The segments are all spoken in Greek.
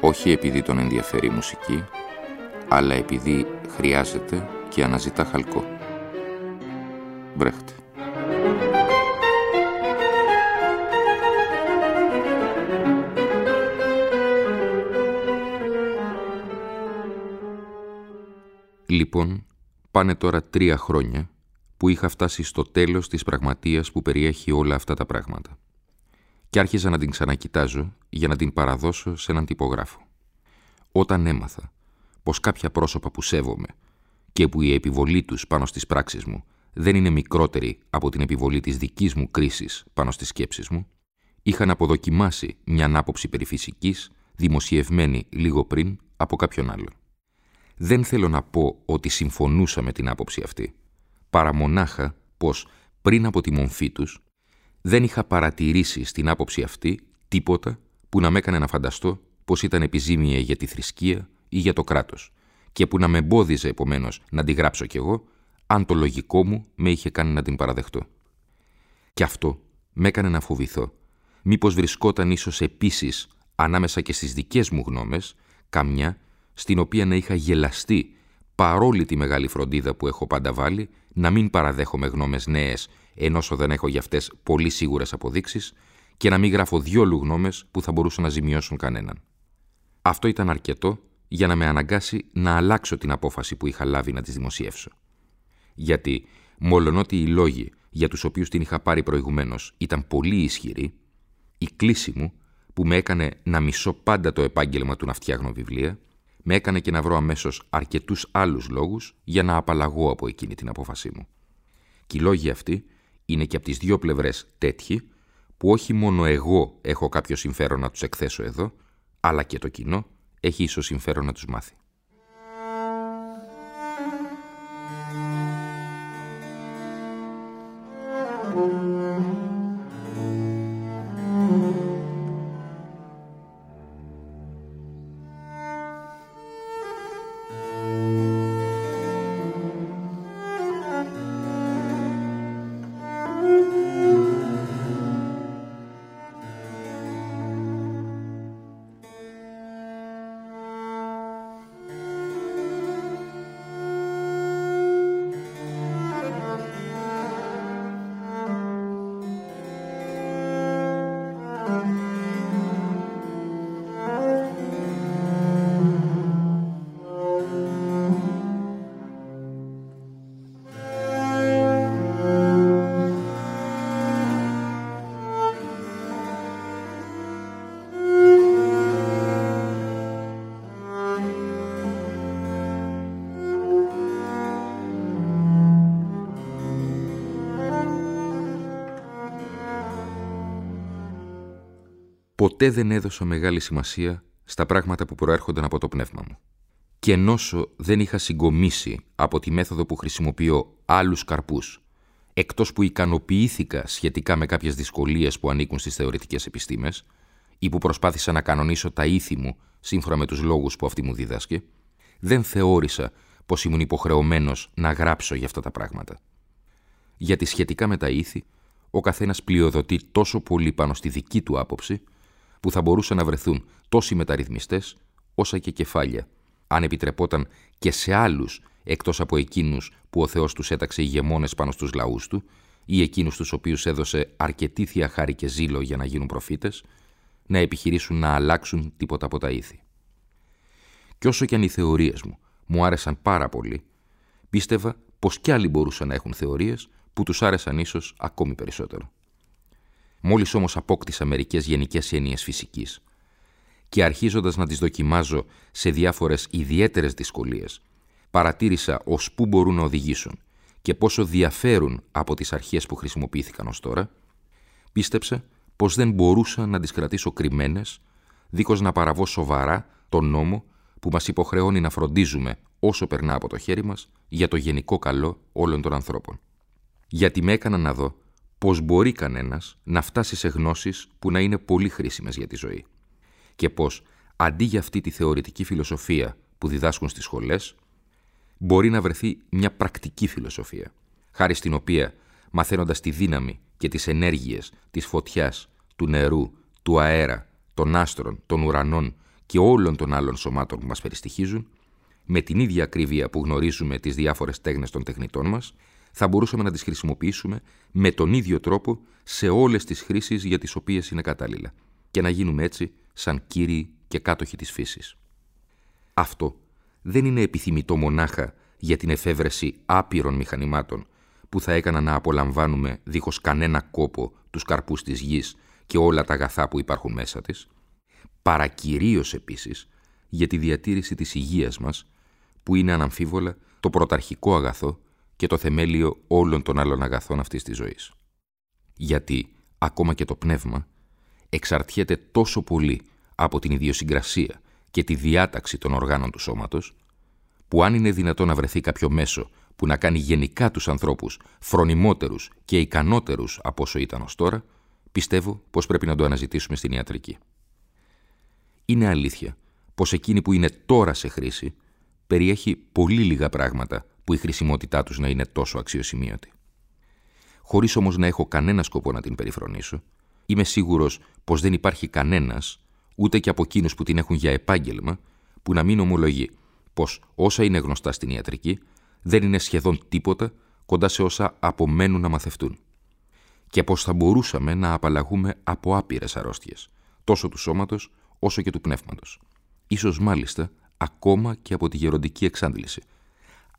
όχι επειδή τον ενδιαφέρει η μουσική, αλλά επειδή χρειάζεται και αναζητά χαλκό. Βρέχτε. Λοιπόν, πάνε τώρα τρία χρόνια που είχα φτάσει στο τέλος της πραγματείας που περιέχει όλα αυτά τα πράγματα και άρχιζα να την ξανακοιτάζω για να την παραδώσω σε έναν τυπογράφο. Όταν έμαθα πως κάποια πρόσωπα που σέβομαι και που η επιβολή τους πάνω στις πράξεις μου δεν είναι μικρότερη από την επιβολή της δικής μου κρίσης πάνω στις σκέψεις μου, είχαν αποδοκιμάσει μια άποψη περιφυσικής δημοσιευμένη λίγο πριν από κάποιον άλλο. Δεν θέλω να πω ότι συμφωνούσα με την άποψη αυτή, παρά μονάχα πως πριν από τη μομφή τους δεν είχα παρατηρήσει στην άποψη αυτή τίποτα που να με έκανε να φανταστώ πως ήταν επιζήμια για τη θρησκεία ή για το κράτος και που να με εμπόδιζε επομένως να τη γράψω κι εγώ αν το λογικό μου με είχε κάνει να την παραδεχτώ. Και αυτό με έκανε να φοβηθώ μήπως βρισκόταν ίσως επίσης ανάμεσα και στις δικές μου γνώμες καμιά στην οποία να είχα γελαστεί παρόλη τη μεγάλη φροντίδα που έχω πάντα βάλει να μην παραδέχομαι γνώμες νέες ενώ δεν έχω για αυτές πολύ σίγουρες αποδείξεις και να μην γράφω διόλου γνώμες που θα μπορούσαν να ζημιώσουν κανέναν. Αυτό ήταν αρκετό για να με αναγκάσει να αλλάξω την απόφαση που είχα λάβει να τις δημοσιεύσω. Γιατί, μολονότι οι λόγοι για τους οποίους την είχα πάρει προηγουμένως ήταν πολύ ισχυροί, η κλίση μου που με έκανε να μισώ πάντα το επάγγελμα του να φτιάχνω βιβλία, με έκανε και να βρω αμέσως αρκετούς άλλους λόγους για να απαλλαγώ από εκείνη την απόφασή μου. Και οι λόγοι αυτοί είναι και από τις δύο πλευρές τέτοιοι, που όχι μόνο εγώ έχω κάποιο συμφέρον να τους εκθέσω εδώ, αλλά και το κοινό έχει ίσως συμφέρον να τους μάθει. Ποτέ δεν έδωσα μεγάλη σημασία στα πράγματα που προέρχονταν από το πνεύμα μου. Και ενώσο δεν είχα συγκομίσει από τη μέθοδο που χρησιμοποιώ άλλους καρπούς, εκτός που ικανοποιήθηκα σχετικά με κάποιες δυσκολίες που ανήκουν στις θεωρητικές επιστήμες ή που προσπάθησα να κανονίσω τα ήθη μου σύμφωνα με τους λόγους που αυτή μου δίδασκε, δεν θεώρησα πως ήμουν υποχρεωμένος να γράψω για αυτά τα πράγματα. Γιατί σχετικά με τα ήθη, ο καθένας πλειοδοτεί τόσο πολύ πάνω στη δική του άποψη, που θα μπορούσαν να βρεθούν τόσοι μεταρρυθμιστές όσα και κεφάλια, αν επιτρεπόταν και σε άλλους εκτός από εκείνους που ο Θεός τους έταξε ηγεμόνες πάνω στους λαούς του ή εκείνους τους οποίους έδωσε αρκετή θεία χάρη και ζήλο για να γίνουν προφήτες, να επιχειρήσουν να αλλάξουν τίποτα από τα ήθη. Και όσο και αν οι θεωρίες μου μου άρεσαν πάρα πολύ, πίστευα πως κι άλλοι μπορούσαν να έχουν θεωρίες που τους άρεσαν ίσως ακόμη περισσότερο. Μόλις όμως απόκτησα μερικές γενικές έννοιες φυσικής και αρχίζοντας να τις δοκιμάζω σε διάφορες ιδιαίτερες δυσκολίες, παρατήρησα ως πού μπορούν να οδηγήσουν και πόσο διαφέρουν από τις αρχές που χρησιμοποιήθηκαν ως τώρα, πίστεψα πως δεν μπορούσα να τις κρατήσω κρυμμένες, δίχω να παραβώ σοβαρά τον νόμο που μας υποχρεώνει να φροντίζουμε όσο περνά από το χέρι μας για το γενικό καλό όλων των ανθρώπων. Γιατί με έκανα να δω πώς μπορεί κανένας να φτάσει σε γνώσεις που να είναι πολύ χρήσιμες για τη ζωή. Και πώς αντί για αυτή τη θεωρητική φιλοσοφία που διδάσκουν στις σχολές, μπορεί να βρεθεί μια πρακτική φιλοσοφία, χάρη στην οποία, μαθαίνοντας τη δύναμη και τις ενέργειες της φωτιάς, του νερού, του αέρα, των άστρων, των ουρανών και όλων των άλλων σωμάτων που μας περιστοιχίζουν, με την ίδια ακρίβεια που γνωρίζουμε τις διάφορες τέχνες των τεχνητών μας, θα μπορούσαμε να τις χρησιμοποιήσουμε με τον ίδιο τρόπο σε όλες τις χρήσεις για τις οποίες είναι κατάλληλα και να γίνουμε έτσι σαν κύριοι και κάτοχοι της φύσης. Αυτό δεν είναι επιθυμητό μονάχα για την εφεύρεση άπειρων μηχανημάτων που θα έκαναν να απολαμβάνουμε δίχως κανένα κόπο τους καρπούς της γης και όλα τα αγαθά που υπάρχουν μέσα της, παρά κυρίως επίσης για τη διατήρηση της υγείας μας, που είναι αναμφίβολα το πρωταρχικό αγαθό και το θεμέλιο όλων των άλλων αγαθών αυτής της ζωής. Γιατί ακόμα και το πνεύμα εξαρτιέται τόσο πολύ από την ιδιοσυγκρασία και τη διάταξη των οργάνων του σώματος, που αν είναι δυνατό να βρεθεί κάποιο μέσο που να κάνει γενικά τους ανθρώπους φρονιμότερους και ικανότερους από όσο ήταν ως τώρα, πιστεύω πως πρέπει να το αναζητήσουμε στην ιατρική. Είναι αλήθεια πως εκείνη που είναι τώρα σε χρήση περιέχει πολύ λίγα πράγματα που η χρησιμότητά τους να είναι τόσο αξιοσημείωτη. Χωρίς όμως να έχω κανένα σκοπό να την περιφρονήσω, είμαι σίγουρος πως δεν υπάρχει κανένας, ούτε και από εκείνους που την έχουν για επάγγελμα, που να μην ομολογεί πως όσα είναι γνωστά στην ιατρική δεν είναι σχεδόν τίποτα κοντά σε όσα απομένουν να μαθευτούν. Και πως θα μπορούσαμε να απαλλαγούμε από άπειρες αρρώστιες, τόσο του σώματος όσο και του πνεύματος. Ίσως μάλιστα ακόμα και από τη γεροντική εξάντληση,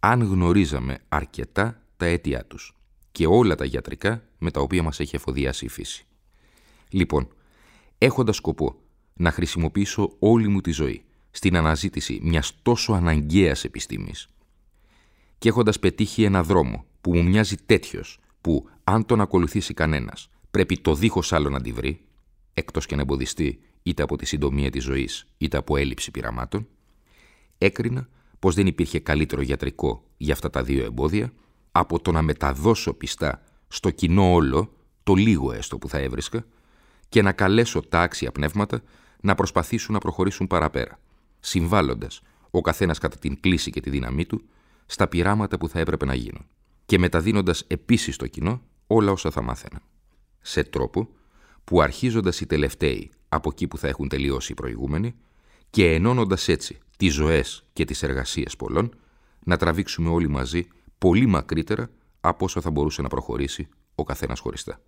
αν γνωρίζαμε αρκετά τα αίτια τους και όλα τα γιατρικά με τα οποία μας έχει εφοδιάσει η φύση. Λοιπόν, έχοντας σκοπό να χρησιμοποιήσω όλη μου τη ζωή στην αναζήτηση μιας τόσο αναγκαίας επιστήμης και έχοντας πετύχει ένα δρόμο που μου μοιάζει τέτοιος που αν τον ακολουθήσει κανένας πρέπει το δίχως άλλο να τη βρει, εκτός και να εμποδιστεί είτε από τη συντομία της ζωής είτε από έλλειψη πειραμάτων, έκρινα πως δεν υπήρχε καλύτερο γιατρικό για αυτά τα δύο εμπόδια από το να μεταδώσω πιστά στο κοινό όλο το λίγο έστω που θα έβρισκα και να καλέσω τα άξια πνεύματα να προσπαθήσουν να προχωρήσουν παραπέρα, συμβάλλοντας ο καθένας κατά την κλίση και τη δύναμή του στα πειράματα που θα έπρεπε να γίνουν και μεταδίνοντας επίσης στο κοινό όλα όσα θα μάθαιναν. Σε τρόπο που αρχίζοντας οι τελευταίοι από εκεί που θα έχουν τελειώσει οι προηγούμενοι και ενώνοντας έτσι τις ζωές και τις εργασίες πολλών, να τραβήξουμε όλοι μαζί πολύ μακρύτερα από όσο θα μπορούσε να προχωρήσει ο καθένας χωριστά.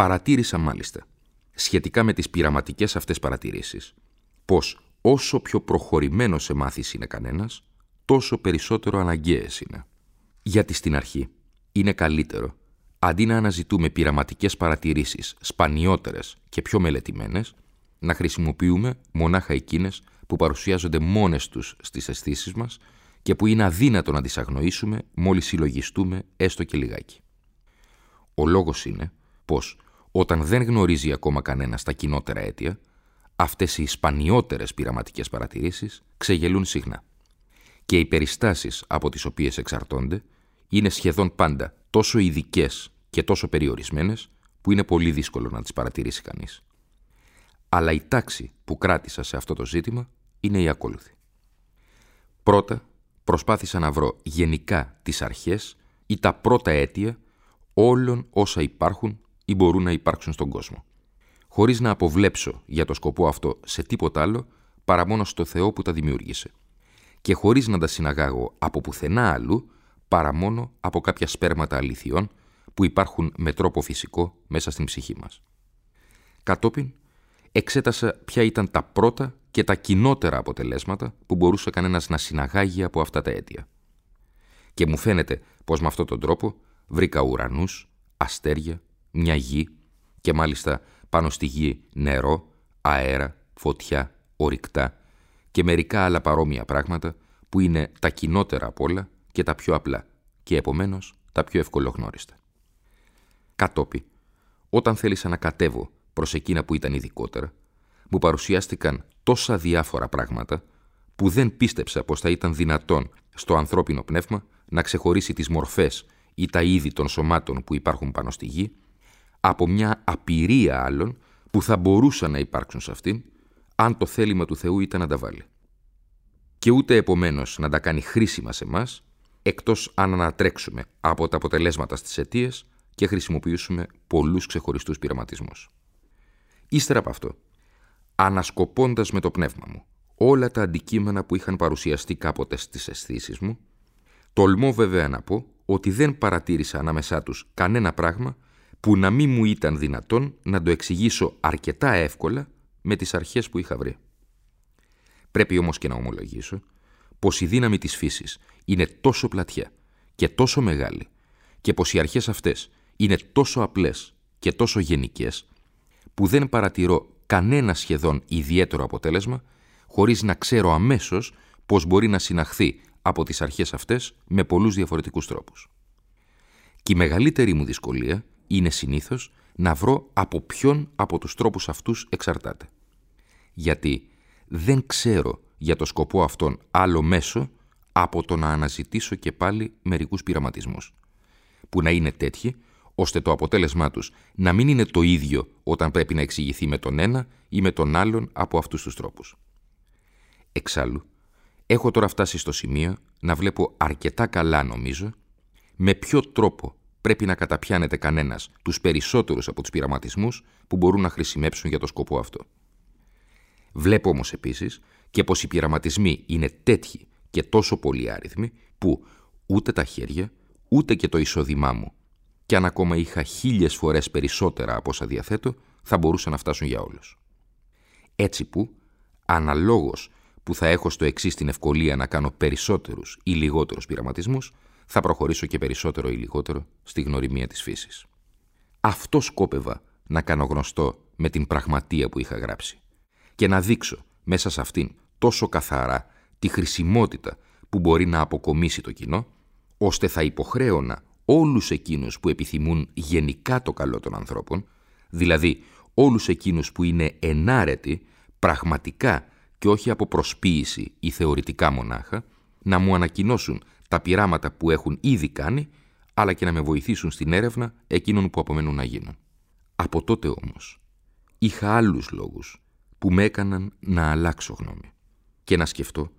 Παρατήρησα μάλιστα, σχετικά με τις πειραματικές αυτές παρατηρήσεις, πως όσο πιο προχωρημένος σε μάθηση είναι κανένας, τόσο περισσότερο αναγκαίες είναι. Γιατί στην αρχή είναι καλύτερο, αντί να αναζητούμε πειραματικές παρατηρήσεις σπανιότερες και πιο μελετημένες, να χρησιμοποιούμε μονάχα εκείνες που παρουσιάζονται μόνες τους στις αισθήσεις μας και που είναι αδύνατο να τις αγνοήσουμε μόλις συλλογιστούμε έστω και λιγάκι. Ο λόγος είναι πως όταν δεν γνωρίζει ακόμα κανένας τα κοινότερα αίτια, αυτές οι σπανιότερες πειραματικές παρατηρήσεις ξεγελούν συχνά. Και οι περιστάσεις από τις οποίες εξαρτώνται είναι σχεδόν πάντα τόσο ειδικές και τόσο περιορισμένες που είναι πολύ δύσκολο να τις παρατηρήσει κανείς. Αλλά η τάξη που κράτησα σε αυτό το ζήτημα είναι η ακόλουθη. Πρώτα, προσπάθησα να βρω γενικά τις αρχές ή τα πρώτα αίτια όλων όσα υπάρχουν ή μπορούν να υπάρξουν στον κόσμο, χωρίς να αποβλέψω για το σκοπό αυτό σε τίποτα άλλο παρά μόνο στο Θεό που τα δημιούργησε και χωρίς να τα συναγάγω από πουθενά αλλού παρά μόνο από κάποια σπέρματα αληθιών που υπάρχουν με τρόπο φυσικό μέσα στην ψυχή μας. Κατόπιν, εξέτασα ποια ήταν τα πρώτα και τα κοινότερα αποτελέσματα που μπορούσε κανένας να συναγάγει από αυτά τα αίτια. Και μου φαίνεται πως με αυτόν τον τρόπο βρήκα ουρανούς, αστέρια, μια γη και μάλιστα πάνω στη γη νερό, αέρα, φωτιά, ορυκτά και μερικά άλλα παρόμοια πράγματα που είναι τα κοινότερα απ' όλα και τα πιο απλά και επομένως τα πιο ευκολογνώριστα. Κατόπι, όταν θέλησα να κατέβω προς εκείνα που ήταν ειδικότερα, μου παρουσιάστηκαν τόσα διάφορα πράγματα που δεν πίστεψα πως θα ήταν δυνατόν στο ανθρώπινο πνεύμα να ξεχωρίσει τις μορφές ή τα είδη των σωμάτων που υπάρχουν πάνω στη γη από μια απειρία άλλων που θα μπορούσαν να υπάρξουν σε αυτήν αν το θέλημα του Θεού ήταν να τα βάλει. Και ούτε επομένως να τα κάνει χρήσιμα σε εμάς, εκτός αν ανατρέξουμε από τα αποτελέσματα στις αιτίες και χρησιμοποιήσουμε πολλούς ξεχωριστούς πειραματισμούς. Ύστερα από αυτό, ανασκοπώντας με το πνεύμα μου όλα τα αντικείμενα που είχαν παρουσιαστεί κάποτε στις αισθήσεις μου, τολμώ βέβαια να πω ότι δεν παρατήρησα ανάμεσά τους κανένα πράγμα που να μην μου ήταν δυνατόν να το εξηγήσω αρκετά εύκολα με τις αρχές που είχα βρει. Πρέπει όμως και να ομολογήσω πως η δύναμη της φύσης είναι τόσο πλατιά και τόσο μεγάλη και πως οι αρχές αυτές είναι τόσο απλές και τόσο γενικές που δεν παρατηρώ κανένα σχεδόν ιδιαίτερο αποτέλεσμα χωρίς να ξέρω αμέσως πως μπορεί να συναχθεί από τις αρχές αυτές με πολλούς διαφορετικούς τρόπους. Και η μεγαλύτερη μου δυσκολία είναι συνήθως να βρω από ποιον από τους τρόπους αυτούς εξαρτάται. Γιατί δεν ξέρω για το σκοπό αυτόν άλλο μέσο από το να αναζητήσω και πάλι μερικούς πειραματισμούς, που να είναι τέτοιοι ώστε το αποτέλεσμά τους να μην είναι το ίδιο όταν πρέπει να εξηγηθεί με τον ένα ή με τον άλλον από αυτούς τους τρόπους. Εξάλλου, έχω τώρα φτάσει στο σημείο να βλέπω αρκετά καλά νομίζω με ποιο τρόπο πρέπει να καταπιάνεται κανένας τους περισσότερους από τους πειραματισμούς που μπορούν να χρησιμεύσουν για το σκοπό αυτό. Βλέπω όμως επίσης και πως οι πειραματισμοί είναι τέτοιοι και τόσο πολύ άριθμοι που ούτε τα χέρια ούτε και το εισόδημά μου και αν ακόμα είχα χίλιες φορές περισσότερα από όσα διαθέτω θα μπορούσαν να φτάσουν για όλους. Έτσι που, αναλόγως που θα έχω στο εξής την ευκολία να κάνω περισσότερους ή λιγότερους πειραματισμούς, θα προχωρήσω και περισσότερο ή λιγότερο στη γνωριμία της φύσης. Αυτό σκόπευα να κάνω γνωστό με την πραγματεία που είχα γράψει και να δείξω μέσα σε αυτήν τόσο καθαρά τη χρησιμότητα που μπορεί να αποκομίσει το κοινό, ώστε θα υποχρέωνα όλους εκείνους που επιθυμούν γενικά το καλό των ανθρώπων, δηλαδή όλους εκείνους που είναι ενάρετοι, πραγματικά και όχι από προσποίηση ή θεωρητικά μονάχα, να μου ανακοινώσουν τα πειράματα που έχουν ήδη κάνει, αλλά και να με βοηθήσουν στην έρευνα εκείνων που απομένουν να γίνουν. Από τότε όμως, είχα άλλους λόγους που με έκαναν να αλλάξω γνώμη και να σκεφτώ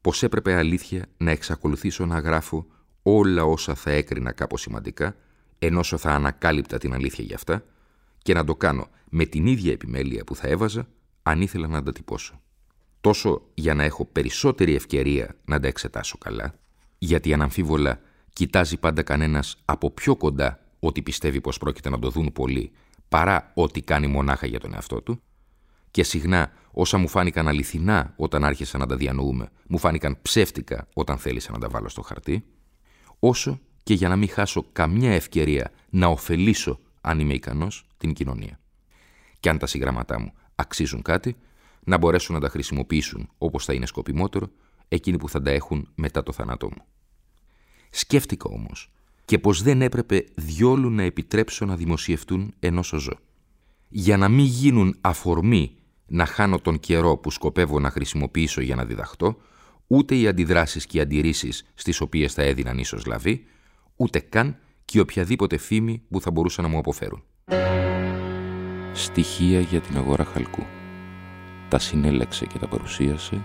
πως έπρεπε αλήθεια να εξακολουθήσω να γράφω όλα όσα θα έκρινα κάπως σημαντικά, ενώ θα ανακάλυπτα την αλήθεια για αυτά, και να το κάνω με την ίδια επιμέλεια που θα έβαζα αν ήθελα να τα τυπώσω. Τόσο για να έχω περισσότερη ευκαιρία να τα εξετάσω καλά, γιατί αναμφίβολα κοιτάζει πάντα κανένας από πιο κοντά ότι πιστεύει πως πρόκειται να το δουν πολύ, παρά ό,τι κάνει μονάχα για τον εαυτό του, και συχνά όσα μου φάνηκαν αληθινά όταν άρχισα να τα διανοούμε, μου φάνηκαν ψεύτικα όταν θέλησα να τα βάλω στο χαρτί, όσο και για να μην χάσω καμιά ευκαιρία να ωφελήσω, αν είμαι ικανός, την κοινωνία. Και αν τα συγγραμματά μου αξίζουν κάτι, να μπορέσουν να τα χρησιμοποιήσουν όπως θα είναι σκοπιμότερο εκείνοι που θα τα έχουν μετά το θάνατό μου. Σκέφτηκα όμως και πως δεν έπρεπε διόλου να επιτρέψω να δημοσιευτούν ενώ ζω. Για να μην γίνουν αφορμή να χάνω τον καιρό που σκοπεύω να χρησιμοποιήσω για να διδαχτώ, ούτε οι αντιδράσεις και οι αντιρρήσεις στις οποίες θα έδιναν ίσως λαβή, ούτε καν και οποιαδήποτε φήμη που θα μπορούσαν να μου αποφέρουν. Στοιχεία για την αγορά χαλκού. Τα συνέλεξε και τα παρουσίασε